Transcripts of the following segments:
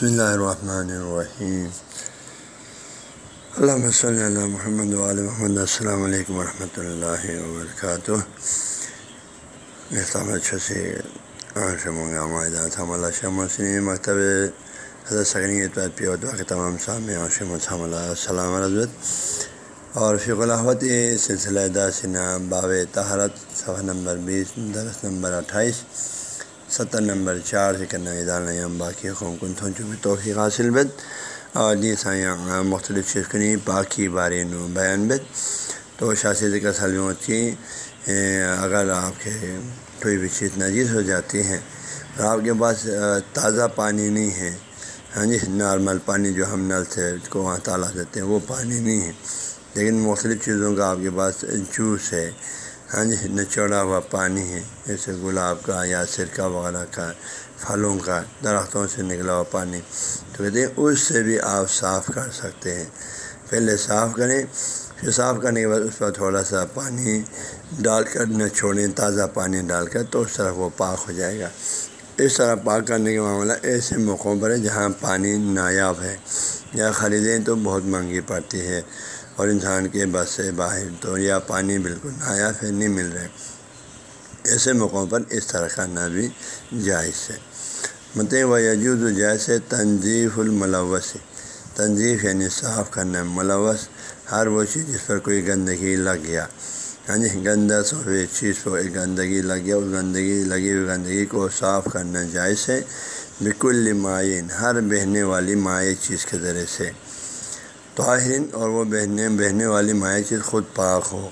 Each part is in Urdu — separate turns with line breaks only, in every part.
بسم اللہ الرحمن الرحیم اللہ صلی اللہ محمد علیہ محمد السلام علیکم ورحمۃ اللہ وبرکاتہ اسلام اچھا سے شمنگا معاہدہ تھام اللہ شام وسلم مکتب حضرت سکنی پیودہ کے تمام سامع السلام رضوت اور فق الحمت سلسلہ داسنا باب تحرت صفحہ نمبر بیس درس نمبر اٹھائیس ستر نمبر چار سے کرنا ادارہ باقی قوم کن تھن چونکہ توفیق حاصل بد اور جی سایاں مختلف شکنی باقی بارے نو بیان بد تو شاست کا سلمت کی اگر آپ کے کوئی بھی چیز نجیز ہو جاتی ہیں اور آپ کے پاس تازہ پانی نہیں ہے۔ ہاں جی نارمل پانی جو ہم نل سے کو وہاں تالا دیتے ہیں، وہ پانی نہیں ہے۔ لیکن مختلف چیزوں کا آپ کے پاس جوس ہے۔ ہاں جی نچوڑا ہوا پانی ہے، جیسے گلاب کا یا سرکہ وغیرہ کا، پھلوں کا، درختوں سے نکلا ہوا پانی۔ تو کہتے ہیں اس سے بھی آپ صاف کر سکتے ہیں۔ پہلے صاف کریں، پھر صاف کرنے کے بعد اس پر تھوڑا سا پانی ڈال کر نہ چھوڑیں تازہ پانی ڈال کر تو اس طرح وہ پاک ہو جائے گا۔ اس طرح پاک کرنے کا معاملہ ایسے موقعوں پر ہے جہاں پانی نایاب ہے یا خریدیں تو بہت مہنگی پڑتی ہے اور انسان کے بس سے باہر تو یا پانی بالکل نایاب ہے، نہیں مل رہے ایسے موقعوں پر اس طرح کرنا بھی جائز ہے۔ مت و یجود جیسے تنظیف الملوث۔ تنظیف یعنی صاف کرنا، ملوث ہر وہ چیز جس پر کوئی گندگی لگ گیا۔ ہاں جی گندا سو چیز پر ایک گندگی لگ گیا اس گندگی لگی ہوئی گندگی کو صاف کرنا جائز ہے۔ بالکل معین، ہر بہنے والی مائع چیز کے ذریعے سے۔ طاہرین، اور وہ بہنے بہنے والی مائع چیز خود پاک ہو۔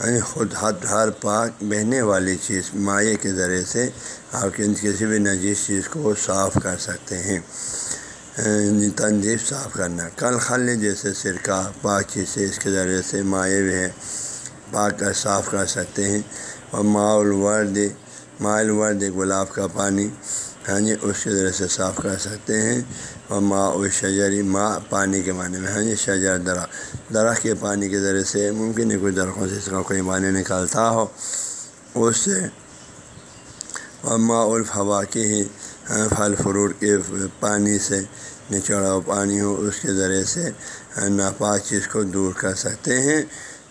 یعنی خود ہر ہر پاک بہنے والی چیز مائع کے ذریعے سے آپ کسی بھی نجیز چیز کو صاف کر سکتے ہیں۔ یعنی تنظیف صاف کرنا۔ کل خل جیسے سرکہ، پاک چیز سے اس کے ذریعے سے مائع بھی ہے۔ پاک کر صاف کر سکتے ہیں اور ماء الورد ماء الورد گلاب کا پانی ہاں جی اس کے ذریعے سے صاف کر سکتے ہیں اور ماں و شجری ماں پانی کے معنی میں ہاں جی شجر درخت درخت کے پانی کے ذریعے سے ممکن ہے کچھ درختوں سے اس کا کوئی پانی نکالتا ہو۔ اس سے اور ماں الفوا کے ہی ہاں، پھل، فروٹ کے پانی سے نچوڑا ہوا پانی ہو، اس کے ذریعے سے ہاں، ناپاک چیز کو دور کر سکتے ہیں۔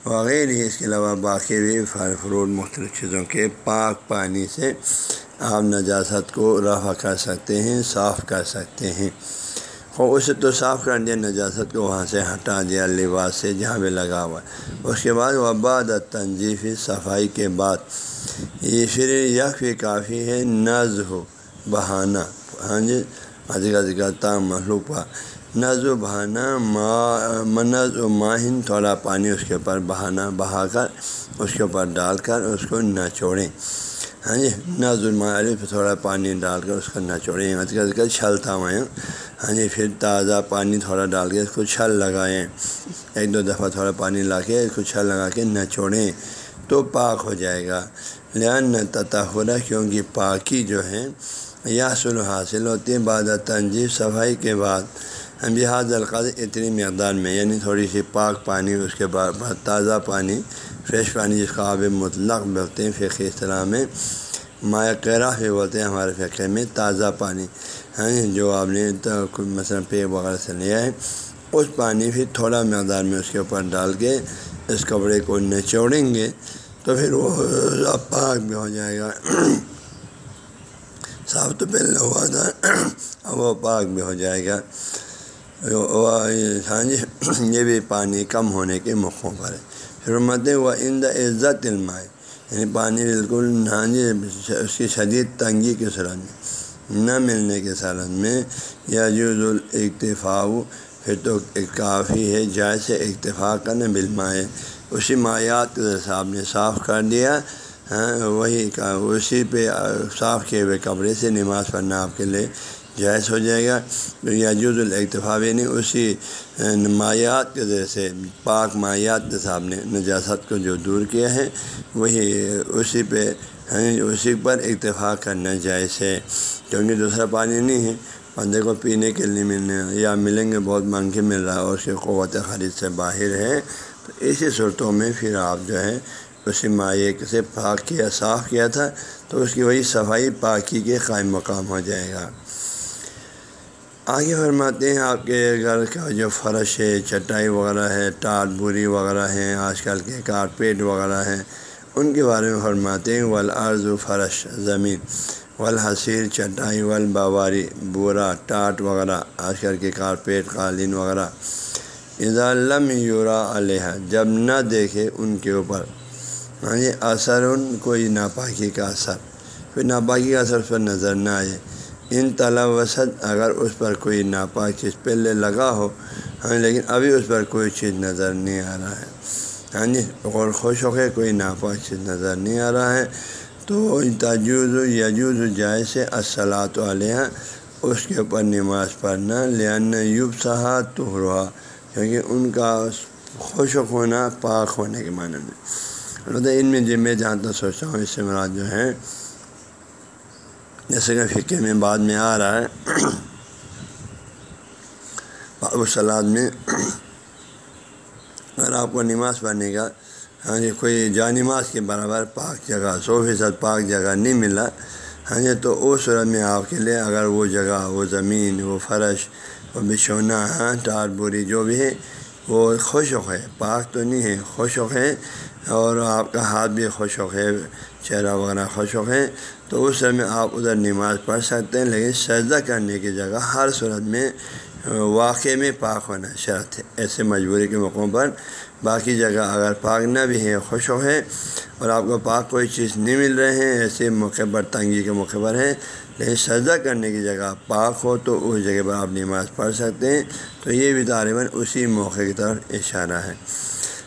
وغیرہ اس کے علاوہ باقی بھی پھل فروٹ مختلف چیزوں کے پاک پانی سے آپ نجاست کو رفع کر سکتے ہیں، صاف کر سکتے ہیں۔ اور اسے تو صاف کر دیا، نجاست کو وہاں سے ہٹا دیا، لباس سے جہاں بھی لگا ہوا۔ اس کے بعد وہ بعد تنظیفی صفائی کے بعد۔ یہ پھر یک بھی کافی ہے نز ہو بہانہ۔ ہاں جی ادھکا ذکر محلوق نز و بہانا ما منز و ماہن تھوڑا پانی اس کے اوپر بہانا بہا کر، اس کے اوپر ڈال کر اس کو نہ چھوڑیں۔ ہاں جی نہ پہ تھوڑا پانی ڈال کر اس کو نہ چھوڑیں۔ یعنی ذکر چھلتا ہوئے ہاں جی پھر تازہ پانی تھوڑا ڈال کے اس کو چھل لگائیں۔ ایک دو دفعہ تھوڑا پانی لا کے اس کو چھل لگا کے نہ چھوڑیں تو پاک ہو جائے گا۔ لہن نہ تطہرہ کیونکہ پاکی جو ہے یا سلو حاصل ہوتی ہے بعد تنظیف صفائی کے بعد۔ بحاظ القاض اتنی مقدار میں یعنی تھوڑی سی پاک پانی، اس کے بعد تازہ پانی، فریش پانی جس کا آب مطلق بولتے ہیں فقی اصطلاح میں مایا قیرہ بھی بولتے ہیں ہمارے فقے میں، تازہ پانی۔ ہاں جی، جو آپ نے مثلاً پے وغیرہ سے لیا ہے، اس پانی پھر تھوڑا مقدار میں اس کے اوپر ڈال کے اس کپڑے کو نچوڑیں گے تو پھر وہ پاک بھی ہو جائے گا۔ صاف تو پہلے ہوا تھا، اب وہ پاک بھی ہو جائے گا۔ ہاں جی یہ بھی پانی کم ہونے کے موقعوں پر ہے پھر مت ہوا ان دا عزت علمائے یعنی پانی بالکل ہاں جی اس کی شدید تنگی کے صورت میں نہ ملنے کے صورت میں یا جز الاکتفاع پھر تو کافی ہے جائز اکتفاق کرنے بالمائے اسی مایات کے صاحب نے صاف کر دیا ہاں وہی اسی پہ صاف کیے ہوئے کپڑے سے نماز پڑھنا آپ کے لیے جائز ہو جائے گا۔ یاجوز الاکتفاب یعنی اسی مایات کے ذریعے سے، پاک مایات کے صاحب نے نجاست کو جو دور کیا ہے، وہی اسی پہ یعنی اسی پر اتفاق کرنا جائز ہے۔ کیونکہ دوسرا پانی نہیں ہے، بندے کو پینے کے لیے ملنے یا ملیں گے، بہت مہنگے مل رہا ہے، اور اس کی قوت خرید سے باہر ہے۔ تو ایسی صورتوں میں پھر آپ جو ہے، اسی مائع سے پاک کیا، صاف کیا تھا، تو اس کی وہی صفائی پاکی کے قائم مقام ہو جائے گا۔ آگے فرماتے ہیں آپ کے گھر کا جو فرش ہے، چٹائی وغیرہ ہے ٹاٹ بوری وغیرہ ہیں، آج کل کے کارپیٹ وغیرہ ہیں، ان کے بارے میں فرماتے ہیں ولعرض و فرش، زمین ولحصیر چٹائی ولبواری بورا، ٹاٹ وغیرہ، آج کل کے کارپیٹ، قالین وغیرہ۔ لم یورا علیہ جب نہ دیکھے ان کے اوپر۔ ہاں جی اثر، ان کوئی ناپاکی کا اثر۔ کوئی ناپاکی کا اثر پر نظر نہ آئے۔ ان تلوسط اگر اس پر کوئی ناپاک چیز پہلے لگا ہو ہاں لیکن ابھی اس پر کوئی چیز نظر نہیں آ رہا ہے۔ ہاں جی اور خوش ہو کے کوئی ناپاک چیز نظر نہیں آ رہا ہے۔ تو تجوز یجوز و جائے اصلاۃ علیہ اس کے اوپر نماز پڑھنا لان یوب صحا تو کیونکہ ان کا خوش ہونا، پاک ہونے کے معنی میں۔ ان میں جب میں جہاں تک سوچتا ہوں، اس سے مراد جو ہے جیسے کہ فقے میں بعد میں آ رہا ہے۔ باب سلاد میں اگر آپ کو نماز پڑھنے کا ہاں جی کوئی جا نماز کے برابر پاک جگہ، سو فیصد پاک جگہ نہیں ملا ہاں جی تو اس صورت میں آپ کے لیے اگر وہ جگہ، وہ زمین، وہ فرش، وہ بچھونا ہاں ٹار بوری جو بھی ہے، وہ خوش ہے پاک تو نہیں ہے، خوش ہے اور آپ کا ہاتھ بھی خوش ہے چہرہ وغیرہ خوش ہے تو اس میں آپ ادھر نماز پڑھ سکتے ہیں، لیکن سجدہ کرنے کی جگہ ہر صورت میں واقع میں پاک ہونا شرط ہے، ایسے مجبوری کے موقعوں پر۔ باقی جگہ اگر پاک نہ بھی ہے خوش ہو ہے اور آپ کو پاک کوئی چیز نہیں مل رہے ہیں، ایسے موقع پر، تنگی کے موقع پر ہے لیکن سجدہ کرنے کی جگہ پاک ہو تو اس جگہ پر آپ نماز پڑھ سکتے ہیں۔ تو یہ بھی طالباً اسی موقع کی طرف اشارہ ہے۔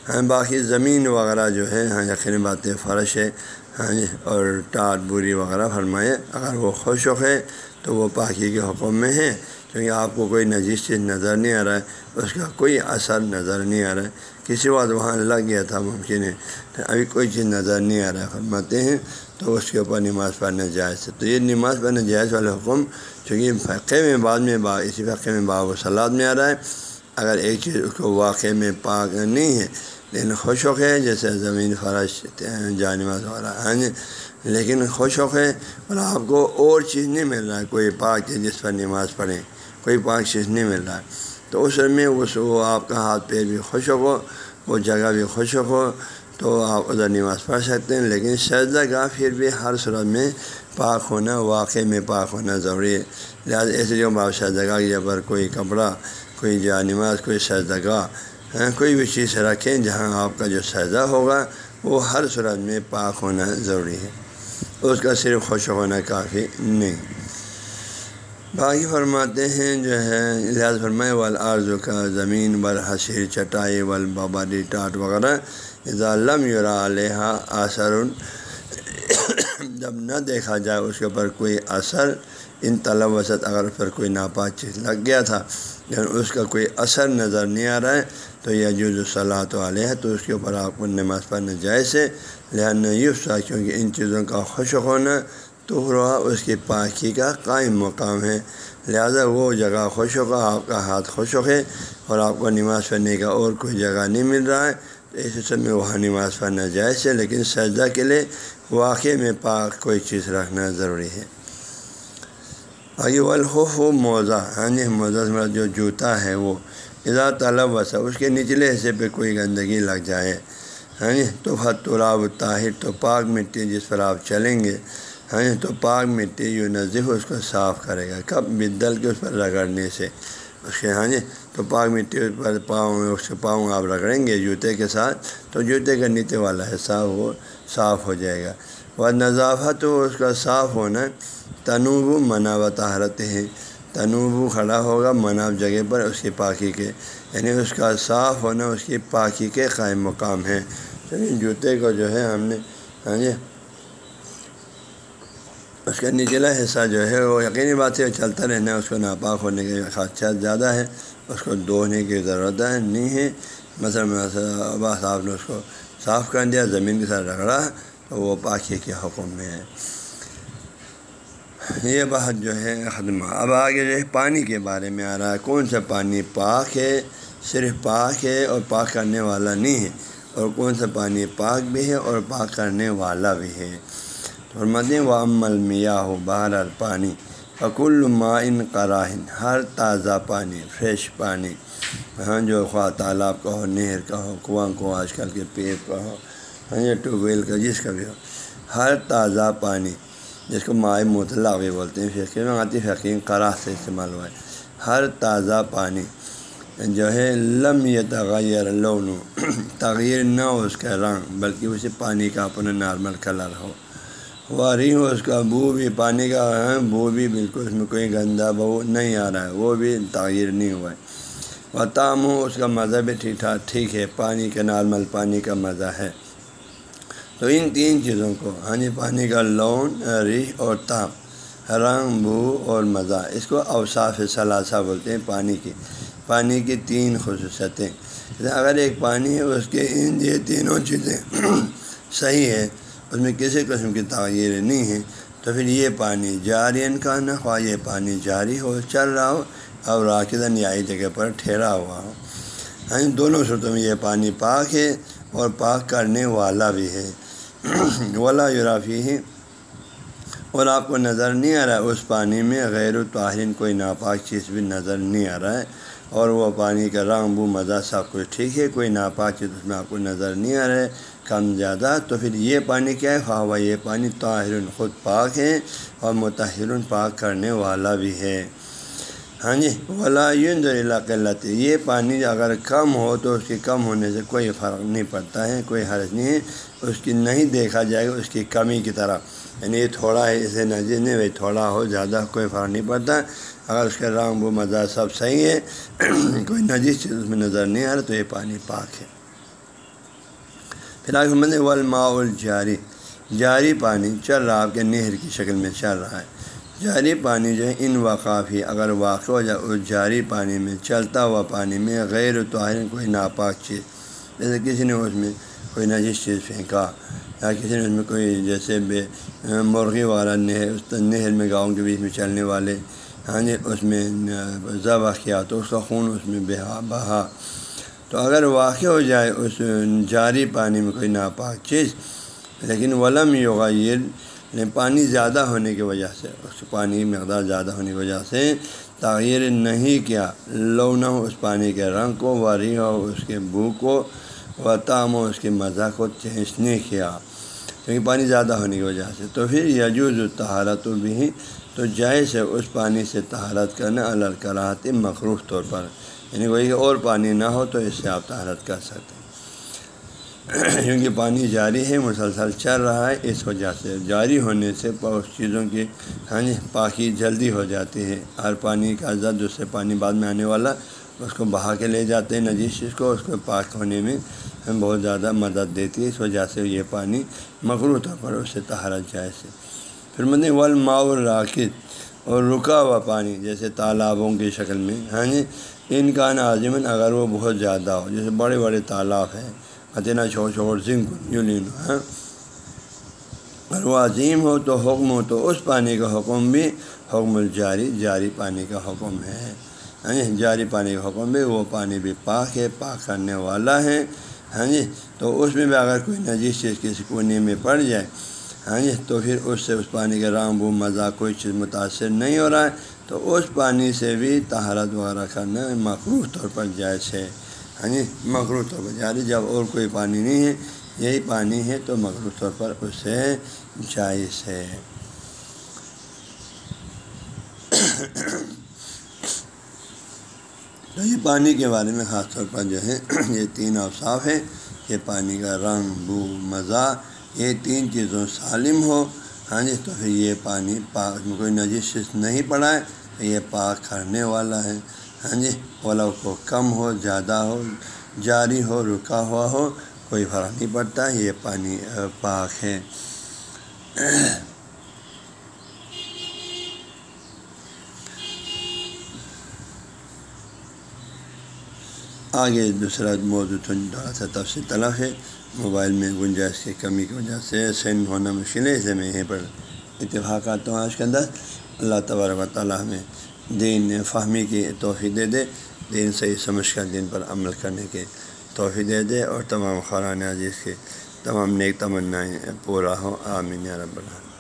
ہاں باقی زمین وغیرہ جو ہے ہاں یقینی باتیں فرش ہے۔ ہاں جی اور ٹاٹ بوری وغیرہ فرمائے، اگر وہ خوش ہے تو وہ پاکی کے حکم میں ہے، کیونکہ آپ کو کوئی نجیس چیز نظر نہیں آ رہا ہے، اس کا کوئی اثر نظر نہیں آ رہا ہے۔ کسی وقت وہاں لگ گیا تھا ممکن ہے ابھی کوئی چیز نظر نہیں آ رہا ہے فرماتے ہیں، تو اس کے اوپر نماز پڑھنا جائز ہے۔ تو یہ نماز پڑھنا جائز والے حکم، چونکہ فقے میں بعد میں با، اسی فقے میں باب و سلاد میں آ رہا ہے۔ اگر ایک چیز اس کو واقع میں پاک نہیں ہے لیکن خوش ہو ہے جیسے زمین فرش جانماز وغیرہ ہاں جی لیکن خوش ہو ہے اور آپ کو اور چیز نہیں مل رہا ہے کوئی پاک چیز جس پر نماز پڑھیں، کوئی پاک چیز نہیں مل رہا۔ ہے تو اس میں اس وہ آپ کا ہاتھ پیر بھی خوش ہو، وہ جگہ بھی خوش ہو، تو آپ ادھر نماز پڑھ سکتے ہیں۔ لیکن سجدہ گاہ پھر بھی ہر صورت میں پاک ہونا واقع میں پاک ہونا ضروری ہے۔ لہٰذا ایسے جو آپ سجدہ گاہ کے پر کوئی کپڑا، کوئی جا نماز کوئی سجدہ گاہ ہاں، کوئی بھی چیز رکھیں جہاں آپ کا جو سجدہ ہوگا، وہ ہر صورت میں پاک ہونا ضروری ہے۔ اس کا صرف خوش ہونا کافی نہیں۔ باقی فرماتے ہیں، جو ہے لحاظ فرمائے والارض کا زمین بل حسیر چٹائی ول باباری ٹاٹ وغیرہ لم یورا علیہ اثر، جب نہ دیکھا جائے اس کے اوپر کوئی اثر، ان طلب وسط اگر اس پر کوئی ناپاک چیز لگ گیا تھا لیکن اس کا کوئی اثر نظر نہیں آ رہا ہے تو یہ جو صلاح تو علیہ تو اس کے اوپر آپ کو نماز پڑھنا جائز ہے لہٰذا یوسا کیونکہ ان چیزوں کا خوش ہونا تو اس کی پاکی کا قائم مقام ہے۔ لہذا وہ جگہ خوش ہوگا، آپ کا ہاتھ خوش ہے اور آپ کو نماز پڑھنے کا اور کوئی جگہ نہیں مل رہا ہے۔ تو ایسے سب میں وہاں نماز پڑھنا جائز ہے، لیکن سجدہ کے لیے واقع میں پاک کوئی چیز رکھنا ضروری ہے۔ آگے والخوف و موزہ ہاں جی یعنی موزہ جو جوتا ہے وہ۔ اذا طلب وسا اس کے نچلے حصے پہ کوئی گندگی لگ جائے ہاں جی؟ تو فتراب طاہر تو پاک مٹی جس پر آپ چلیں گے ہاں جی؟ تو پاک مٹی یوں نظف اس کو صاف کرے گا، کب بدل کے اس پر رگڑنے سے، اس کے ہاں جی؟ تو پاک مٹی اس پر پاؤں، اس کے پاؤں آپ رگڑیں گے جوتے کے ساتھ، تو جوتے کا نیچے والا حصہ وہ صاف ہو جائے گا۔ وہ نظافت و اس کا صاف ہونا تنوع منع و تہرت ہیں تنوع کھڑا ہوگا مناب جگہ پر اس کی پاکی کے۔ یعنی اس کا صاف ہونا اس کی پاکی کے قائم مقام ہے۔ جوتے کو جو ہے ہم نے ہاں جی اس کا نچلا حصہ جو ہے وہ یقینی بات ہے، چلتا رہنا ہے اس کو ناپاک ہونے کے خدشات زیادہ ہے اس کو دھونے کی ضرورت ہے نہیں ہے۔ مثلاً صاحب نے اس کو صاف کر دیا، زمین کے ساتھ رگڑا تو وہ پاکی کے حکم میں ہے۔ یہ بات جو ہے ختم اب آگے جو ہے پانی کے بارے میں آ رہا ہے۔ کون سا پانی پاک ہے؟ صرف پاک ہے اور پاک کرنے والا نہیں ہے۔ اور کون سا پانی پاک بھی ہے اور پاک کرنے والا بھی ہے؟ اور مدیں و عمل میاں ہو باہر پانی اکل معن قراہن ہر تازہ پانی، فریش پانی۔ ہاں جو خواہ تالاب کا ہو، نہر کا ہو، کنواں کو آج کل کے پیپ کا ہو ہاں یا ٹیوب ویل کا، جس کا بھی ہو۔ ہر تازہ پانی۔ جس کو مائع مطلع بھی بولتے ہیں فقی میں آتی فقین قرا سے استعمال ہوا ہے ہر تازہ پانی جو ہے، لم یہ تغیر لون تغیر نہ ہو اس کا رنگ، بلکہ اسے پانی کا اپنا نارمل کلر ہو۔ واری ہو اس کا بو بھی پانی کا بو بھی بالکل اس میں کوئی گندا بو نہیں آ رہا ہے، وہ بھی تغیر نہیں ہوا ہے و تام ہو اس کا مزہ بھی ٹھیک ٹھاک ٹھیک ہے، پانی کا نارمل پانی کا مزہ ہے۔ تو ان تین چیزوں کو ہاں جی پانی کا لون ریح اور تام رنگ، بو اور مزہ، اس کو اوصاف ثلاثہ بولتے ہیں، پانی کی۔ پانی کی تین خصوصیتیں۔ اگر ایک پانی ہے، اس کے ان یہ تینوں چیزیں صحیح ہے اس میں کسی قسم کی تغیر نہیں ہے، تو پھر یہ پانی جاری کا نہ خواہ یہ پانی جاری ہو، چل رہا ہو اور راکدن یا جگہ پر ٹھہرا ہوا ہو۔ ہاں دونوں صورتوں میں یہ پانی پاک ہے اور پاک کرنے والا بھی ہے۔ ولا یورافی ہے اور آپ کو نظر نہیں آ رہا ہے، اس پانی میں غیر الطاہرین کوئی ناپاک چیز بھی نظر نہیں آ رہا ہے۔ اور وہ پانی کا رنگ، بو، مزہ، سب کچھ ٹھیک ہے، کوئی ناپاک چیز اس میں آپ کو نظر نہیں آ رہا ہے۔ کم زیادہ تو پھر یہ پانی کیا ہے؟ ہاں، خواہ یہ پانی طاہر خود پاک ہے اور متحر پاک کرنے والا بھی ہے۔ ہاں جی۔ ولا جو علاقہ یہ پانی اگر کم ہو تو اس کے کم ہونے سے کوئی فرق نہیں پڑتا ہے، کوئی حرض نہیں ہے۔ اس کی نہیں دیکھا جائے گا، اس کی کمی کی طرح۔ یعنی یہ تھوڑا ہے، اسے نظر نہیں، بھائی تھوڑا ہو، زیادہ کوئی فرق نہیں پڑتا۔ اگر اس کا رنگ و مزہ سب صحیح ہے، کوئی نجیز چیز اس میں نظر نہیں آ رہا، تو یہ پانی پاک ہے۔ پھر آگے مند والماء الجاری جاری پانی چل رہا، آپ کے نہر کی شکل میں چل رہا ہے۔ جاری پانی جو ہے، ان وقافی اگر واقع ہو جائے، اس جاری پانی میں، چلتا ہوا پانی میں غیر طاہر کوئی ناپاک چیز، جیسے کسی نے اس میں کوئی نجیس چیز پھینکا، یا کسی نے اس میں کوئی جیسے بے مرغی والا نہر، اس نہر میں گاؤں کے بیچ میں چلنے والے ہاں جی اس میں ذبح کیا تو اس کا خون اس میں بہا بہا۔ تو اگر واقع ہو جائے، اس جاری پانی میں کوئی ناپاک چیز، لیکن ولم یوگا یہ پانی زیادہ ہونے کی وجہ سے، اس پانی کی مقدار زیادہ ہونے کی وجہ سے تغیر نہیں کیا۔ لو نہ ہو اس پانی کے رنگ کو واری ہو اس کے بو کو و تام ہو اس کے مزہ کو چینج نہیں کیا۔ کیونکہ پانی زیادہ ہونے کی وجہ سے۔ تو پھر یجوز تہارت بھی، تو جائز ہے اس پانی سے تہارت کرنا الکراہت مخروف طور پر۔ یعنی وہی اور پانی نہ ہو تو اس سے آپ تہارت کر سکتے کیونکہ پانی جاری ہے، مسلسل چل رہا ہے۔ اس وجہ سے جاری ہونے سے اس چیزوں کی ہاں جی پاکی جلدی ہو جاتی ہے۔ ہر پانی کا عزت اس سے پانی بعد میں آنے والا، اس کو بہا کے لے جاتے ہیں۔ نجیش چیز کو، اس کو پاک ہونے میں بہت زیادہ مدد دیتی ہے۔ اس وجہ سے یہ پانی مغرو طور پر اس سے تہارت جائز ہے۔ پھر مندی والماء راکد اور رکا ہوا پانی، جیسے تالابوں کی شکل میں ہاں جی ان کا ناظمن اگر وہ بہت زیادہ ہو، جیسے بڑے بڑے تالاب ہیں اتنا چھوڑ چھوڑ سنگ یوں لین ہاں؟ وہ عظیم ہو تو حکم ہو تو اس پانی کا حکم بھی حکم الجاری، جاری پانی کا حکم ہے ہاں جی؟ جاری پانی کا حکم بھی وہ پانی بھی پاک ہے، پاک کرنے والا ہے ہاں جی؟ تو اس میں بھی اگر کوئی نجیس چیز کسی کونے میں پڑ جائے ہاں جی؟ تو پھر اس سے اس پانی کے رام بو، مزہ کوئی چیز متاثر نہیں ہو رہا ہے، تو اس پانی سے بھی تہارت وغیرہ کرنا مخروف طور پر جائز ہے۔ ہاں جی مخروف طور پر جاری، جب اور کوئی پانی نہیں ہے، یہی پانی ہے تو مخروف طور پر اس سے جائز ہے۔ تو یہ پانی کے بارے میں خاص طور پر جو ہے، یہ تین اوصاف ہے۔ کہ پانی کا رنگ، بو، مزہ، یہ تین چیزوں سالم ہو۔ ہاں جی تو پھر یہ پانی پاک میں کوئی نجیش نہیں پڑا ہے، یہ پاک کرنے والا ہے۔ ہاں جی اولا کو کم ہو، زیادہ ہو، جاری ہو، رکا ہوا ہو، کوئی فرق نہیں پڑتا، یہ پانی پاک ہے۔ آگے دوسرا موضوع تھوڑا سا تفصیل طلب ہے۔ موبائل میں گنجائش کی کمی کی وجہ سے سینڈ ہونا مشکل ہے اسے میں یہیں پر اتفاقات ہوں آج کے اندر۔ اللہ تبارک و تعالیٰ ہمیں دین فہمی کی توفیع دے دے دین صحیح سمجھ کر دین پر عمل کرنے کے توفیع دے دے اور تمام خران عزیز کے تمام نیک تمنائیں پورا ہوں، آمین رب العالمین۔